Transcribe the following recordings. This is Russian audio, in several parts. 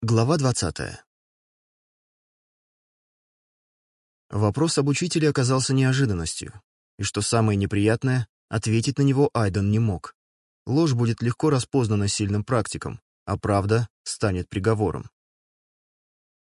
Глава 20. Вопрос об учителе оказался неожиданностью, и что самое неприятное, ответить на него Айден не мог. Ложь будет легко распознана сильным практиком, а правда станет приговором.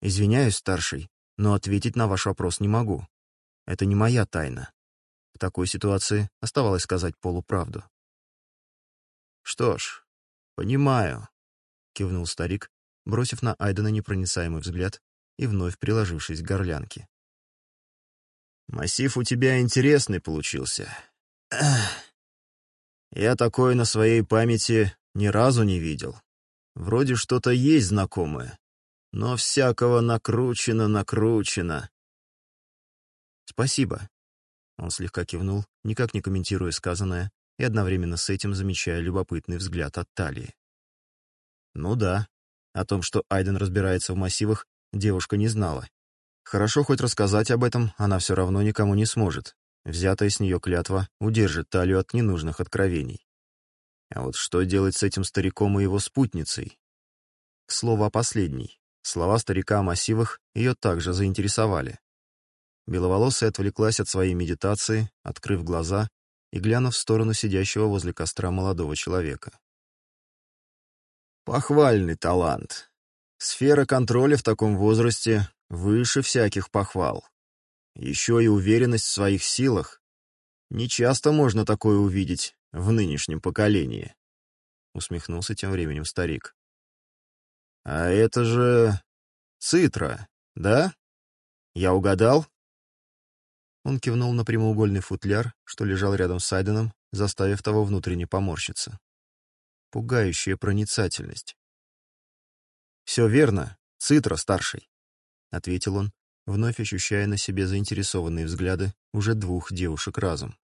«Извиняюсь, старший, но ответить на ваш вопрос не могу. Это не моя тайна». В такой ситуации оставалось сказать полуправду. «Что ж, понимаю», — кивнул старик бросив на Айдена непроницаемый взгляд и вновь приложившись к горлянке. «Массив у тебя интересный получился. Я такое на своей памяти ни разу не видел. Вроде что-то есть знакомое, но всякого накручено-накручено». «Спасибо», — он слегка кивнул, никак не комментируя сказанное и одновременно с этим замечая любопытный взгляд от Талии. «Ну да, о том, что Айден разбирается в массивах, девушка не знала. Хорошо хоть рассказать об этом она все равно никому не сможет. Взятая с нее клятва удержит талию от ненужных откровений. А вот что делать с этим стариком и его спутницей? К слову о последней. Слова старика о массивах ее также заинтересовали. Беловолосая отвлеклась от своей медитации, открыв глаза и глянув в сторону сидящего возле костра молодого человека. Похвальный талант. Сфера контроля в таком возрасте выше всяких похвал. Еще и уверенность в своих силах. Не часто можно такое увидеть в нынешнем поколении. Усмехнулся тем временем старик. А это же цитра, да? Я угадал? Он кивнул на прямоугольный футляр, что лежал рядом с Айденом, заставив того внутренне поморщиться пугающая проницательность. «Все верно, Цитра, старший», — ответил он, вновь ощущая на себе заинтересованные взгляды уже двух девушек разом.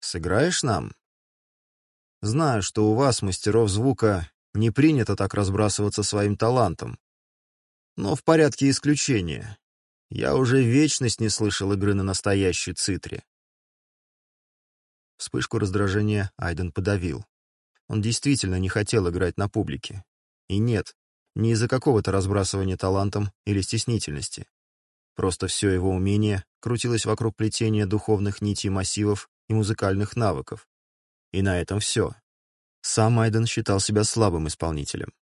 «Сыграешь нам?» «Знаю, что у вас, мастеров звука, не принято так разбрасываться своим талантом. Но в порядке исключения. Я уже вечность не слышал игры на настоящей цитре». Вспышку раздражения Айден подавил. Он действительно не хотел играть на публике. И нет, не из-за какого-то разбрасывания талантом или стеснительности. Просто все его умение крутилось вокруг плетения духовных нитей массивов и музыкальных навыков. И на этом все. Сам Айден считал себя слабым исполнителем.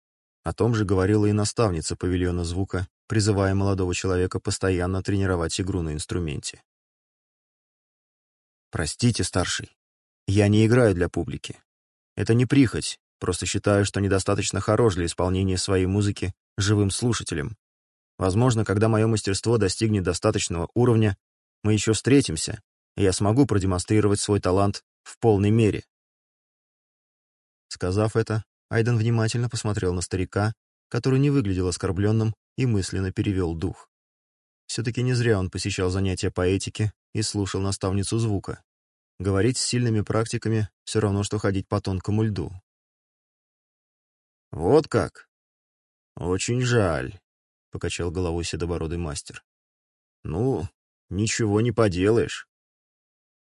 О том же говорила и наставница павильона звука, призывая молодого человека постоянно тренировать игру на инструменте. «Простите, старший, я не играю для публики. Это не прихоть, просто считаю, что недостаточно хорош для исполнения своей музыки живым слушателем. Возможно, когда мое мастерство достигнет достаточного уровня, мы еще встретимся, и я смогу продемонстрировать свой талант в полной мере. Сказав это, Айден внимательно посмотрел на старика, который не выглядел оскорбленным и мысленно перевел дух. Все-таки не зря он посещал занятия по этике и слушал наставницу звука. Говорить с сильными практиками все равно, что ходить по тонкому льду. «Вот как?» «Очень жаль», — покачал головой седобородый мастер. «Ну, ничего не поделаешь».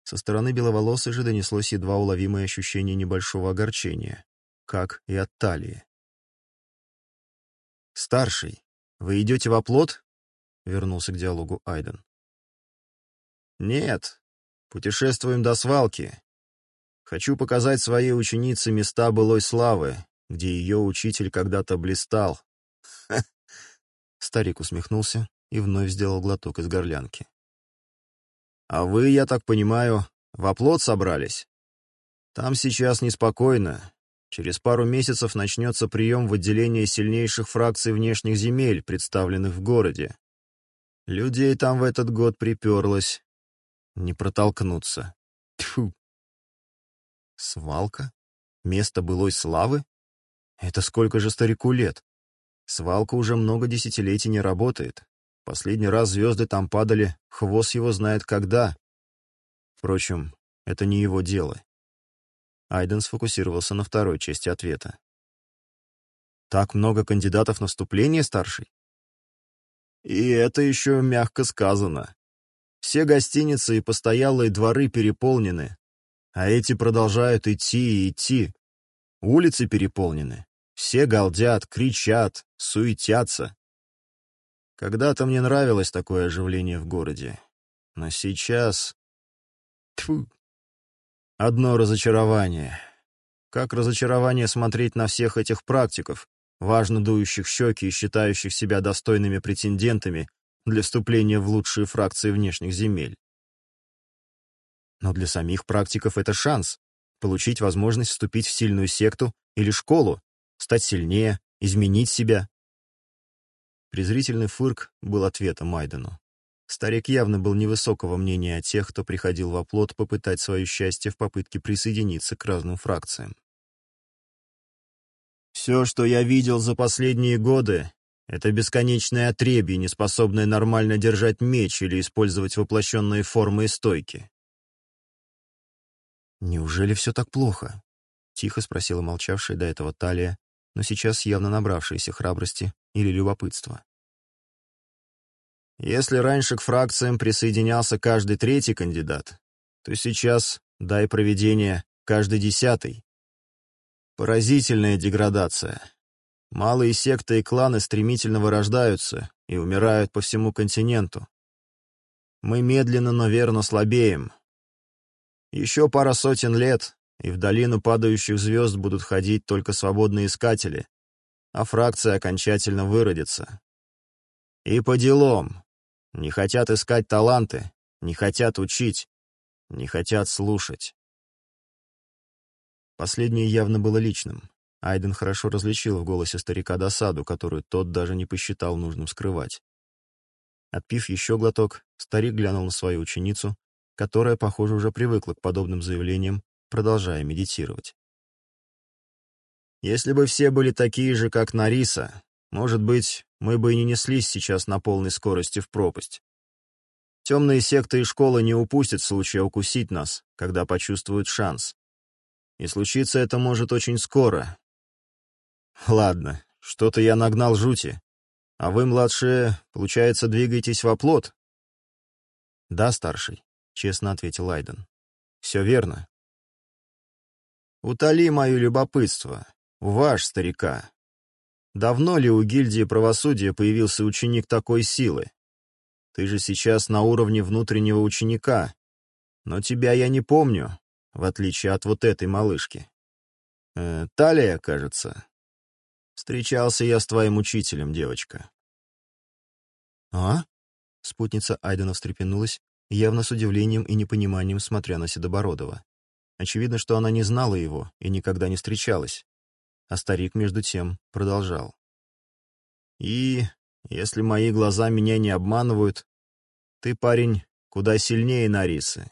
Со стороны беловолосой же донеслось едва уловимое ощущение небольшого огорчения, как и от талии. «Старший, вы идете в оплот?» — вернулся к диалогу Айден. «Нет, Путешествуем до свалки. Хочу показать своей ученице места былой славы, где ее учитель когда-то блистал. Ха. Старик усмехнулся и вновь сделал глоток из горлянки. А вы, я так понимаю, в оплот собрались? Там сейчас неспокойно. Через пару месяцев начнется прием в отделение сильнейших фракций внешних земель, представленных в городе. Людей там в этот год приперлось. Не протолкнуться. Тьфу. Свалка? Место былой славы? Это сколько же старику лет? Свалка уже много десятилетий не работает. Последний раз звезды там падали, хвост его знает когда. Впрочем, это не его дело. Айден сфокусировался на второй части ответа. «Так много кандидатов на вступление, старший?» «И это еще мягко сказано. Все гостиницы и постоялые дворы переполнены, а эти продолжают идти и идти. Улицы переполнены. Все галдят, кричат, суетятся. Когда-то мне нравилось такое оживление в городе, но сейчас... Тьфу! Одно разочарование. Как разочарование смотреть на всех этих практиков, важно дующих щеки и считающих себя достойными претендентами для вступления в лучшие фракции внешних земель. Но для самих практиков это шанс получить возможность вступить в сильную секту или школу, стать сильнее, изменить себя. Презрительный фырк был ответом Майдену. Старик явно был невысокого мнения о тех, кто приходил в оплот попытать свое счастье в попытке присоединиться к разным фракциям. «Все, что я видел за последние годы, это бесконечное отребье, не способное нормально держать меч или использовать воплощенные формы и стойки. «Неужели все так плохо?» — тихо спросила молчавшая до этого Талия, но сейчас явно набравшаяся храбрости или любопытства. «Если раньше к фракциям присоединялся каждый третий кандидат, то сейчас, дай проведение, каждый десятый. Поразительная деградация», Малые секты и кланы стремительно вырождаются и умирают по всему континенту. Мы медленно, но верно слабеем. Еще пара сотен лет, и в долину падающих звезд будут ходить только свободные искатели, а фракция окончательно выродится. И по делам. Не хотят искать таланты, не хотят учить, не хотят слушать. Последнее явно было личным. Айден хорошо различил в голосе старика досаду, которую тот даже не посчитал нужным скрывать. Отпив еще глоток, старик глянул на свою ученицу, которая, похоже, уже привыкла к подобным заявлениям, продолжая медитировать. «Если бы все были такие же, как Нариса, может быть, мы бы и не неслись сейчас на полной скорости в пропасть. Темные секты и школы не упустят случая укусить нас, когда почувствуют шанс. И случится это может очень скоро, Ладно, что-то я нагнал жути. А вы, младшие, получается, двигаетесь в оплот? Да, старший, честно ответил Айден. Все верно. Утоли мое любопытство, ваш старика. Давно ли у гильдии правосудия появился ученик такой силы? Ты же сейчас на уровне внутреннего ученика, но тебя я не помню, в отличие от вот этой малышки. Э, талия, кажется, Встречался я с твоим учителем, девочка. А? Спутница Айдена встрепенулась, явно с удивлением и непониманием смотря на Седобородова. Очевидно, что она не знала его и никогда не встречалась. А старик, между тем, продолжал. «И, если мои глаза меня не обманывают, ты, парень, куда сильнее Нарисы».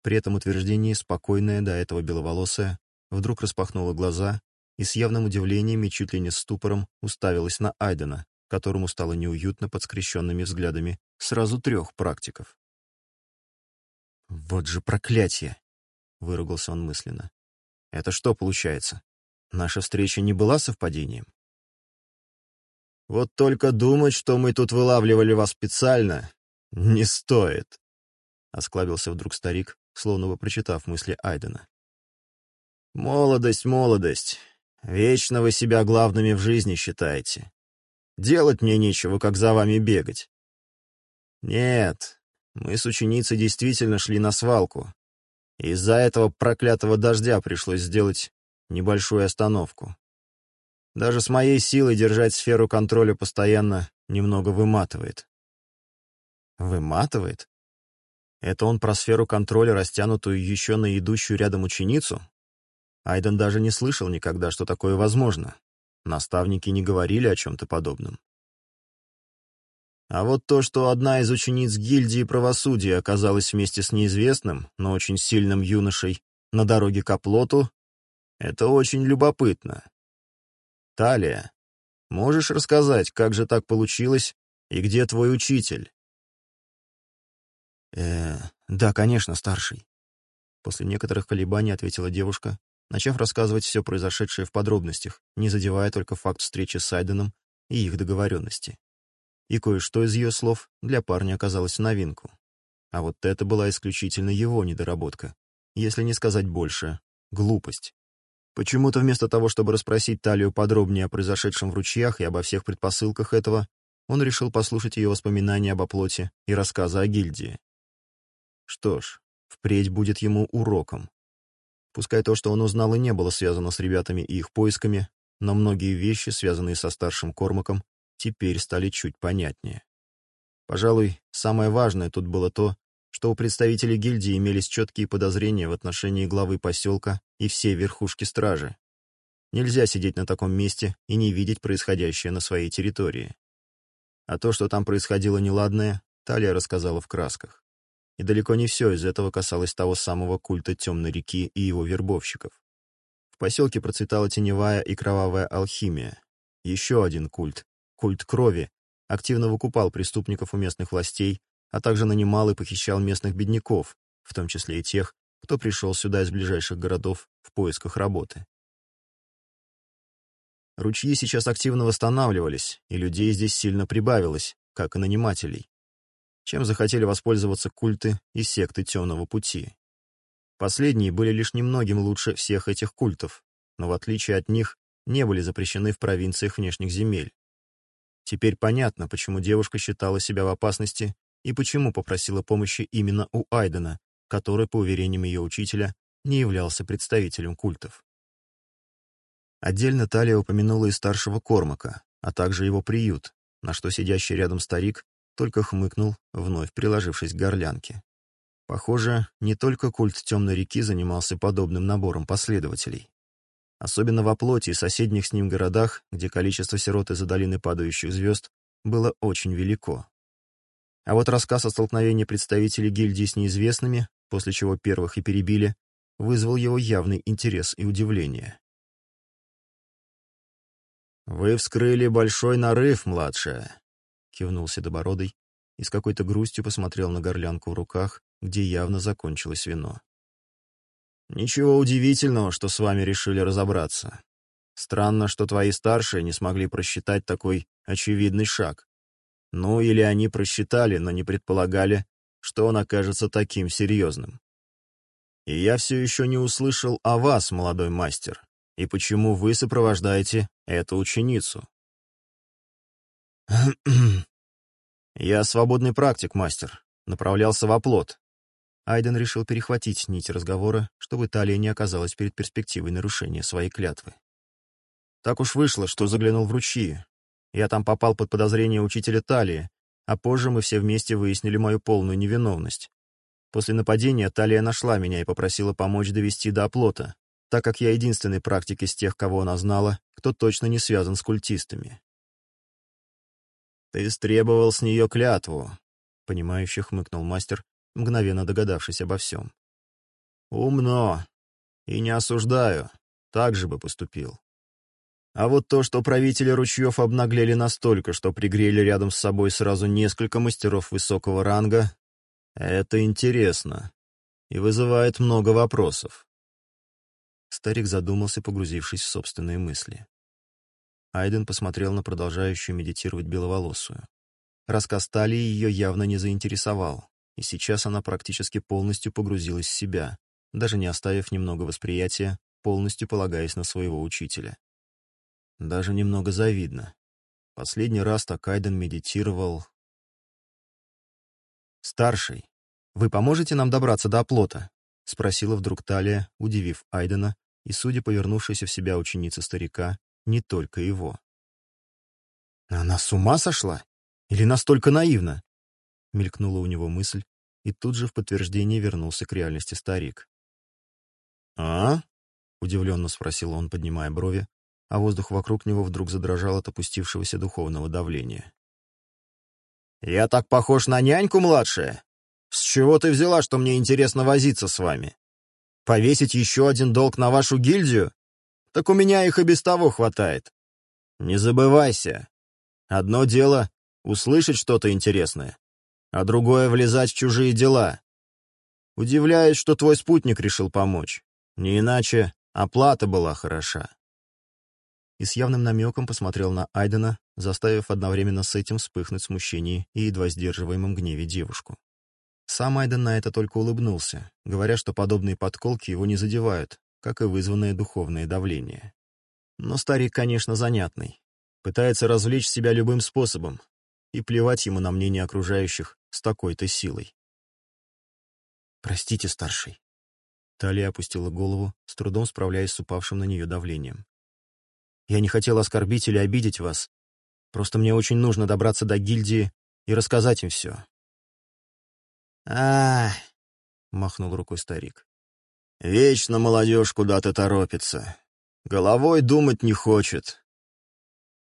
При этом утверждении спокойное до этого беловолосое вдруг распахнуло глаза и с явным удивлением и чуть ли не ступором уставилась на Айдена, которому стало неуютно под скрещенными взглядами сразу трех практиков. «Вот же проклятие!» — выругался он мысленно. «Это что получается? Наша встреча не была совпадением?» «Вот только думать, что мы тут вылавливали вас специально, не стоит!» — осклабился вдруг старик, словно бы прочитав мысли Айдена. «Молодость, молодость. Вечно вы себя главными в жизни считаете. Делать мне нечего, как за вами бегать. Нет, мы с ученицей действительно шли на свалку. Из-за этого проклятого дождя пришлось сделать небольшую остановку. Даже с моей силой держать сферу контроля постоянно немного выматывает. Выматывает? Это он про сферу контроля, растянутую еще на идущую рядом ученицу? Айден даже не слышал никогда, что такое возможно. Наставники не говорили о чем-то подобном. А вот то, что одна из учениц гильдии правосудия оказалась вместе с неизвестным, но очень сильным юношей на дороге к оплоту, это очень любопытно. Талия, можешь рассказать, как же так получилось и где твой учитель? Э, да, конечно, старший. После некоторых колебаний ответила девушка, начав рассказывать все произошедшее в подробностях, не задевая только факт встречи с Айденом и их договоренности. И кое-что из ее слов для парня оказалось в новинку. А вот это была исключительно его недоработка, если не сказать больше, глупость. Почему-то вместо того, чтобы расспросить Талию подробнее о произошедшем в ручьях и обо всех предпосылках этого, он решил послушать ее воспоминания об оплоте и рассказы о гильдии. Что ж, впредь будет ему уроком, Пускай то, что он узнал, и не было связано с ребятами и их поисками, но многие вещи, связанные со старшим Кормаком, теперь стали чуть понятнее. Пожалуй, самое важное тут было то, что у представителей гильдии имелись четкие подозрения в отношении главы поселка и всей верхушки стражи. Нельзя сидеть на таком месте и не видеть происходящее на своей территории. А то, что там происходило неладное, Талия рассказала в красках. И далеко не все из этого касалось того самого культа Темной реки и его вербовщиков. В поселке процветала теневая и кровавая алхимия. Еще один культ, культ крови, активно выкупал преступников у местных властей, а также нанимал и похищал местных бедняков, в том числе и тех, кто пришел сюда из ближайших городов в поисках работы. Ручьи сейчас активно восстанавливались, и людей здесь сильно прибавилось, как и нанимателей чем захотели воспользоваться культы и секты темного пути. Последние были лишь немногим лучше всех этих культов, но в отличие от них не были запрещены в провинциях внешних земель. Теперь понятно, почему девушка считала себя в опасности и почему попросила помощи именно у Айдена, который, по уверениям ее учителя, не являлся представителем культов. Отдельно Талия упомянула и старшего Кормака, а также его приют, на что сидящий рядом старик только хмыкнул, вновь приложившись к горлянке. Похоже, не только культ Темной реки занимался подобным набором последователей. Особенно во плоти и соседних с ним городах, где количество сирот из-за долины падающих звезд было очень велико. А вот рассказ о столкновении представителей гильдии с неизвестными, после чего первых и перебили, вызвал его явный интерес и удивление. «Вы вскрыли большой нарыв, младшая», кивнул Седобородый и с какой-то грустью посмотрел на горлянку в руках, где явно закончилось вино. «Ничего удивительного, что с вами решили разобраться. Странно, что твои старшие не смогли просчитать такой очевидный шаг. Ну, или они просчитали, но не предполагали, что он окажется таким серьезным. И я все еще не услышал о вас, молодой мастер, и почему вы сопровождаете эту ученицу. «Я свободный практик, мастер. Направлялся в оплот». Айден решил перехватить нить разговора, чтобы Талия не оказалась перед перспективой нарушения своей клятвы. «Так уж вышло, что заглянул в ручьи. Я там попал под подозрение учителя Талии, а позже мы все вместе выяснили мою полную невиновность. После нападения Талия нашла меня и попросила помочь довести до оплота, так как я единственный практик из тех, кого она знала, кто точно не связан с культистами. «Ты стребовал с нее клятву», — понимающе хмыкнул мастер, мгновенно догадавшись обо всем. «Умно. И не осуждаю. Так же бы поступил. А вот то, что правители ручьев обнаглели настолько, что пригрели рядом с собой сразу несколько мастеров высокого ранга, это интересно и вызывает много вопросов». Старик задумался, погрузившись в собственные мысли. Айден посмотрел на продолжающую медитировать беловолосую. Рассказ Талии ее явно не заинтересовал, и сейчас она практически полностью погрузилась в себя, даже не оставив немного восприятия, полностью полагаясь на своего учителя. Даже немного завидно. Последний раз так Айден медитировал... «Старший, вы поможете нам добраться до оплота?» — спросила вдруг Талия, удивив Айдена, и, судя повернувшейся в себя ученица старика, не только его. «Она с ума сошла? Или настолько наивна?» — мелькнула у него мысль, и тут же в подтверждение вернулся к реальности старик. «А?» — удивленно спросил он, поднимая брови, а воздух вокруг него вдруг задрожал от опустившегося духовного давления. «Я так похож на няньку, младшая? С чего ты взяла, что мне интересно возиться с вами? Повесить еще один долг на вашу гильдию? так у меня их и без того хватает. Не забывайся. Одно дело — услышать что-то интересное, а другое — влезать в чужие дела. Удивляюсь, что твой спутник решил помочь. Не иначе оплата была хороша. И с явным намеком посмотрел на Айдена, заставив одновременно с этим вспыхнуть смущение и едва сдерживаемом гневе девушку. Сам Айден на это только улыбнулся, говоря, что подобные подколки его не задевают, как и вызванное духовное давление. Но старик, конечно, занятный. Пытается развлечь себя любым способом, и плевать ему на мнение окружающих с такой-то силой. «Простите, старший». Талия опустила голову, с трудом справляясь с упавшим на нее давлением. «Я не хотел оскорбить или обидеть вас. Просто мне очень нужно добраться до гильдии и рассказать им все». «А-а-а!» махнул рукой старик. Вечно молодежь куда-то торопится. Головой думать не хочет.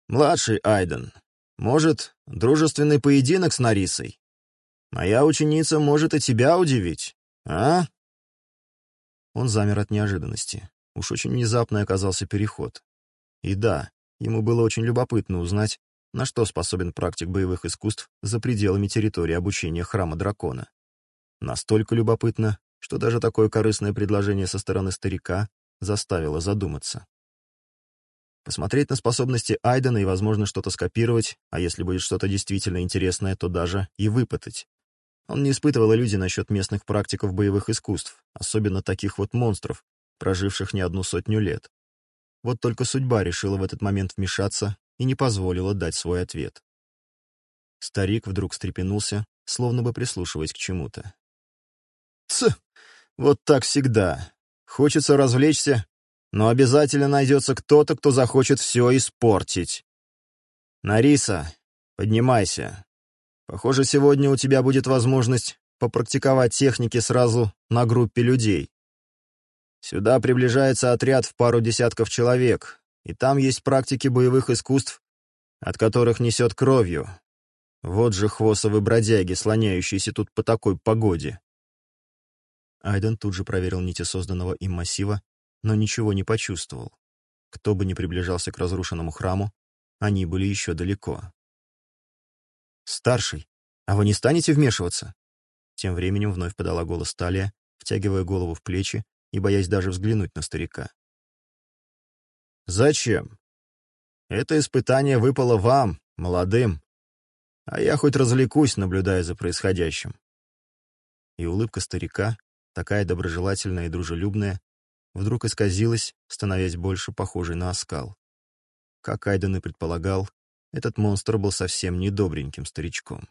Младший Айден. Может, дружественный поединок с Нарисой? Моя ученица может и тебя удивить, а? Он замер от неожиданности. Уж очень внезапный оказался переход. И да, ему было очень любопытно узнать, на что способен практик боевых искусств за пределами территории обучения Храма Дракона. Настолько любопытно, что даже такое корыстное предложение со стороны старика заставило задуматься. Посмотреть на способности Айдена и, возможно, что-то скопировать, а если будет что-то действительно интересное, то даже и выпытать. Он не испытывал иллюзий насчет местных практиков боевых искусств, особенно таких вот монстров, проживших не одну сотню лет. Вот только судьба решила в этот момент вмешаться и не позволила дать свой ответ. Старик вдруг встрепенулся, словно бы прислушиваясь к чему-то. «Ц!» Вот так всегда. Хочется развлечься, но обязательно найдется кто-то, кто захочет все испортить. Нариса, поднимайся. Похоже, сегодня у тебя будет возможность попрактиковать техники сразу на группе людей. Сюда приближается отряд в пару десятков человек, и там есть практики боевых искусств, от которых несет кровью. Вот же хвосовы бродяги, слоняющиеся тут по такой погоде. Айден тут же проверил нити созданного им массива, но ничего не почувствовал. Кто бы ни приближался к разрушенному храму, они были еще далеко. «Старший, а вы не станете вмешиваться?» Тем временем вновь подала голос Талия, втягивая голову в плечи и боясь даже взглянуть на старика. «Зачем? Это испытание выпало вам, молодым, а я хоть развлекусь, наблюдая за происходящим». И улыбка старика, такая доброжелательная и дружелюбная, вдруг исказилась, становясь больше похожей на оскал. Как Айден и предполагал, этот монстр был совсем недобреньким старичком.